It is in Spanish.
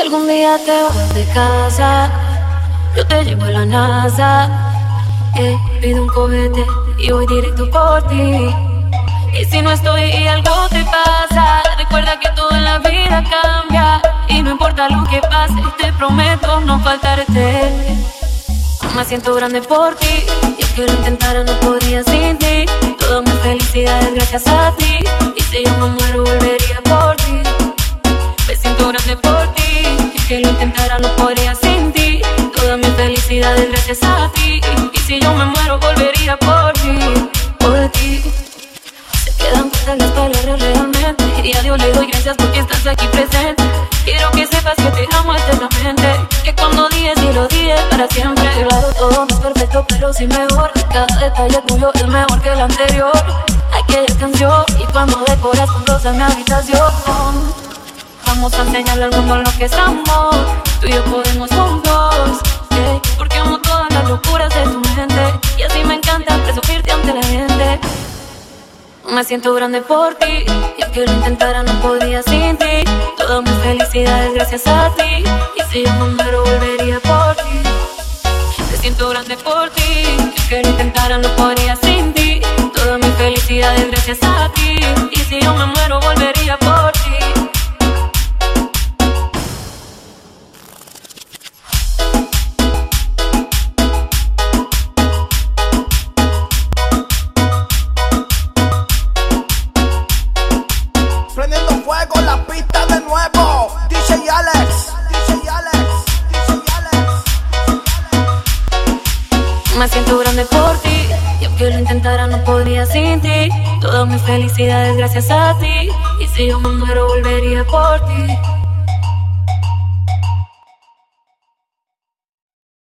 algún día te vas de casa, yo te llevo a la NASA. Eh, pido un cohete y voy directo por ti. Y si no estoy y algo te pasa, recuerda que todo en la vida cambia. Y no importa lo que pase, te prometo no faltarte. Me siento grande por ti, y que lo intentara no podría sin ti. Toda mi felicidad es gracias a ti. Y si yo me muero, volvería que lo intentara no podría sin ti. Toda mi felicidad es gracias a ti. Y si yo me muero, volvería por ti, por ti. Se quedan cortas las palabras realmente. Y a Dios le doy gracias porque estás aquí presente. Quiero que sepas que te amo eternamente. Que cuando dices y lo dices para siempre. Claro, todo no es perfecto, pero sí mejor. Cada detalle tuyo es mejor que el anterior. Aquella canción y cuando decoras con rosas mi habitación. Enseñarle al mundo lo que es amor. Tú y yo podemos juntos. yeah, Porque amo todas las locuras de tu mente. Y así me encanta presumirte ante la gente. Me siento grande por ti Y aunque lo intentara no podría sin ti Toda mi felicidad es gracias a ti Y si yo me muero volvería por ti Me siento grande por ti Y aunque lo intentara no podría sin ti Toda mi felicidad es gracias a ti Siento grande por ti. Y aunque lo intentara no podría sin ti. Toda mi felicidad es gracias a ti. Y si yo me muero volvería por ti